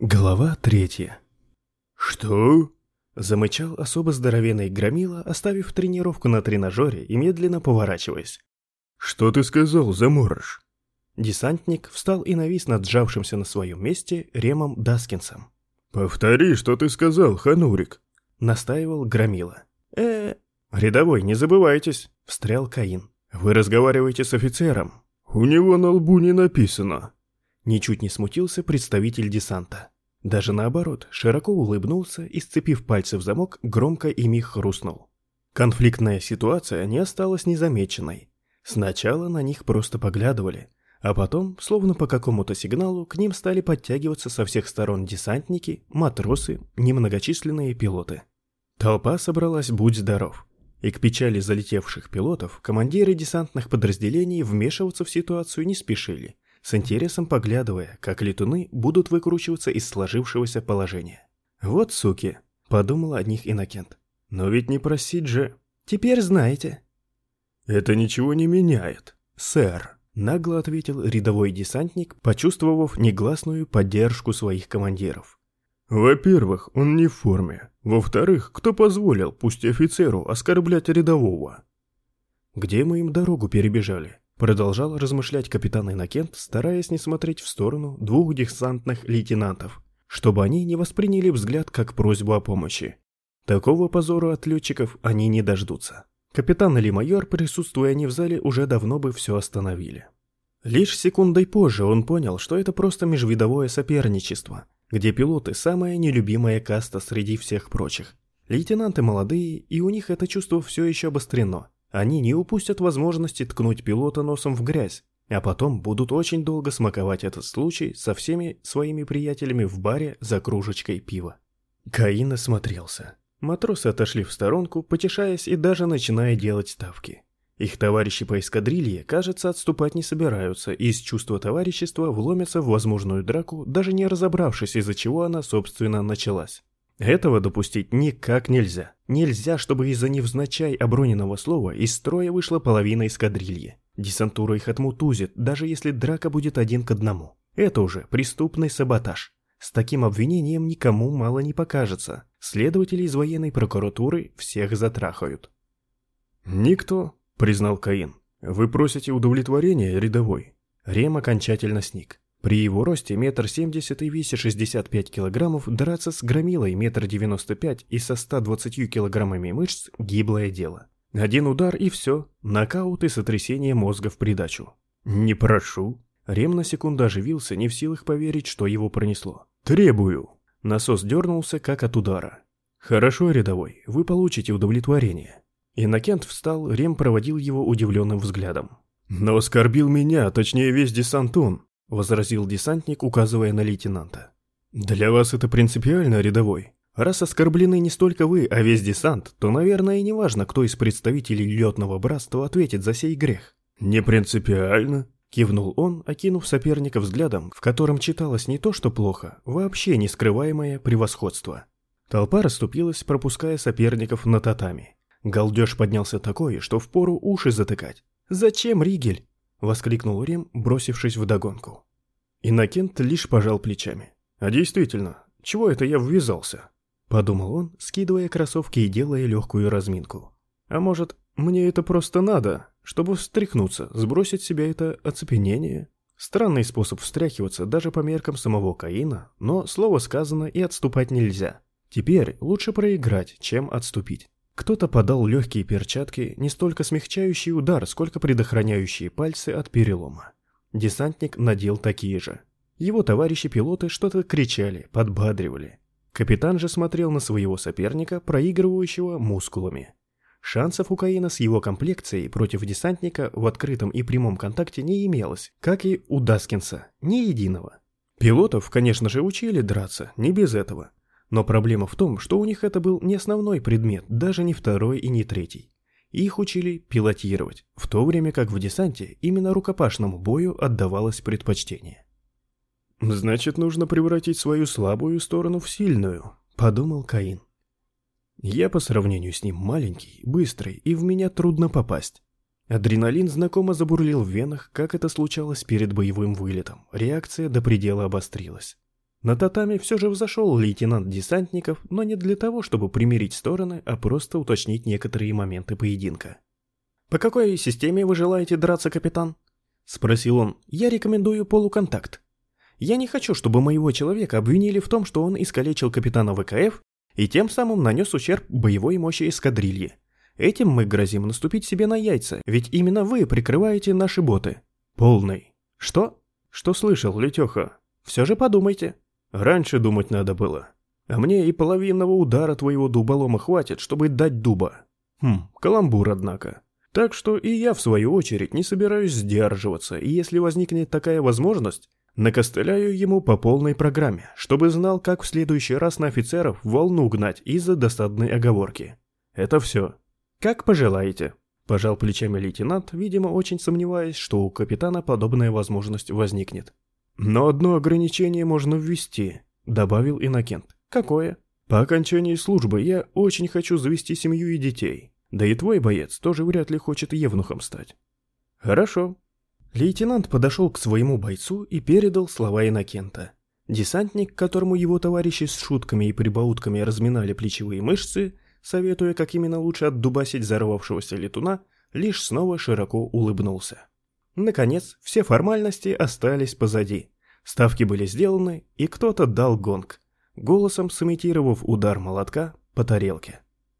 Глава третья. «Что?» — замычал особо здоровенный громила, оставив тренировку на тренажере и медленно поворачиваясь. «Что ты сказал, заморож?» Десантник встал и навис над сжавшимся на своем месте Ремом Даскинсом. «Повтори, что ты сказал, Ханурик?» — настаивал громила. э «Рядовой, не забывайтесь», — встрял Каин. «Вы разговариваете с офицером». «У него на лбу не написано», Ничуть не смутился представитель десанта. Даже наоборот, широко улыбнулся и, сцепив пальцы в замок, громко ими хрустнул. Конфликтная ситуация не осталась незамеченной. Сначала на них просто поглядывали, а потом, словно по какому-то сигналу, к ним стали подтягиваться со всех сторон десантники, матросы, немногочисленные пилоты. Толпа собралась «Будь здоров». И к печали залетевших пилотов командиры десантных подразделений вмешиваться в ситуацию не спешили – с интересом поглядывая, как летуны будут выкручиваться из сложившегося положения. «Вот суки», — подумал о них Иннокент. «Но ведь не просить же...» «Теперь знаете». «Это ничего не меняет, сэр», — нагло ответил рядовой десантник, почувствовав негласную поддержку своих командиров. «Во-первых, он не в форме. Во-вторых, кто позволил, пусть офицеру, оскорблять рядового?» «Где мы им дорогу перебежали?» Продолжал размышлять капитан Иннокент, стараясь не смотреть в сторону двух десантных лейтенантов, чтобы они не восприняли взгляд как просьбу о помощи. Такого позора от летчиков они не дождутся. Капитан или майор, присутствуя не в зале, уже давно бы все остановили. Лишь секундой позже он понял, что это просто межвидовое соперничество, где пилоты – самая нелюбимая каста среди всех прочих. Лейтенанты молодые, и у них это чувство все еще обострено – они не упустят возможности ткнуть пилота носом в грязь, а потом будут очень долго смаковать этот случай со всеми своими приятелями в баре за кружечкой пива. Каин осмотрелся. Матросы отошли в сторонку, потешаясь и даже начиная делать ставки. Их товарищи по эскадрилье, кажется, отступать не собираются и из чувства товарищества вломятся в возможную драку, даже не разобравшись, из-за чего она, собственно, началась. Этого допустить никак нельзя. Нельзя, чтобы из-за невзначай оброненного слова из строя вышла половина эскадрильи. Десантура их отмутузит, даже если драка будет один к одному. Это уже преступный саботаж. С таким обвинением никому мало не покажется. Следователи из военной прокуратуры всех затрахают. «Никто», — признал Каин. «Вы просите удовлетворения, рядовой?» Рем окончательно сник. При его росте метр семьдесят и весе 65 килограммов драться с громилой метр девяносто пять и со 120 килограммами мышц – гиблое дело. Один удар и все, нокаут и сотрясение мозга в придачу. «Не прошу». Рем на секунду оживился, не в силах поверить, что его пронесло. «Требую». Насос дернулся, как от удара. «Хорошо, рядовой, вы получите удовлетворение». Иннокент встал, Рем проводил его удивленным взглядом. «Но оскорбил меня, точнее весь десантун. — возразил десантник, указывая на лейтенанта. «Для вас это принципиально, рядовой. Раз оскорблены не столько вы, а весь десант, то, наверное, и не важно, кто из представителей летного братства ответит за сей грех». «Не принципиально», — кивнул он, окинув соперника взглядом, в котором читалось не то, что плохо, вообще нескрываемое превосходство. Толпа расступилась, пропуская соперников на татами. Галдеж поднялся такой, что впору уши затыкать. «Зачем, Ригель? — воскликнул Рем, бросившись в догонку. Иннокент лишь пожал плечами. «А действительно, чего это я ввязался?» — подумал он, скидывая кроссовки и делая легкую разминку. «А может, мне это просто надо, чтобы встряхнуться, сбросить себе это оцепенение?» Странный способ встряхиваться даже по меркам самого Каина, но слово сказано и отступать нельзя. Теперь лучше проиграть, чем отступить. Кто-то подал легкие перчатки, не столько смягчающий удар, сколько предохраняющие пальцы от перелома. Десантник надел такие же. Его товарищи-пилоты что-то кричали, подбадривали. Капитан же смотрел на своего соперника, проигрывающего мускулами. Шансов у Каина с его комплекцией против десантника в открытом и прямом контакте не имелось, как и у Даскинса, ни единого. Пилотов, конечно же, учили драться, не без этого. Но проблема в том, что у них это был не основной предмет, даже не второй и не третий. Их учили пилотировать, в то время как в десанте именно рукопашному бою отдавалось предпочтение. «Значит, нужно превратить свою слабую сторону в сильную», — подумал Каин. «Я по сравнению с ним маленький, быстрый, и в меня трудно попасть». Адреналин знакомо забурлил в венах, как это случалось перед боевым вылетом. Реакция до предела обострилась. На татами все же взошел лейтенант десантников, но не для того, чтобы примирить стороны, а просто уточнить некоторые моменты поединка. «По какой системе вы желаете драться, капитан?» – спросил он. «Я рекомендую полуконтакт. Я не хочу, чтобы моего человека обвинили в том, что он искалечил капитана ВКФ и тем самым нанес ущерб боевой мощи эскадрильи. Этим мы грозим наступить себе на яйца, ведь именно вы прикрываете наши боты. Полный. Что? Что слышал, Летеха? Все же подумайте. Раньше думать надо было. А мне и половинного удара твоего дуболома хватит, чтобы дать дуба. Хм, каламбур, однако. Так что и я, в свою очередь, не собираюсь сдерживаться, и если возникнет такая возможность, накостыляю ему по полной программе, чтобы знал, как в следующий раз на офицеров волну гнать из-за досадной оговорки. Это все. Как пожелаете. Пожал плечами лейтенант, видимо, очень сомневаясь, что у капитана подобная возможность возникнет. «Но одно ограничение можно ввести», — добавил Иннокент. «Какое?» «По окончании службы я очень хочу завести семью и детей. Да и твой боец тоже вряд ли хочет евнухом стать». «Хорошо». Лейтенант подошел к своему бойцу и передал слова Иннокента. Десантник, которому его товарищи с шутками и прибаутками разминали плечевые мышцы, советуя, как именно лучше отдубасить взорвавшегося летуна, лишь снова широко улыбнулся. Наконец, все формальности остались позади. Ставки были сделаны, и кто-то дал гонг, голосом сымитировав удар молотка по тарелке.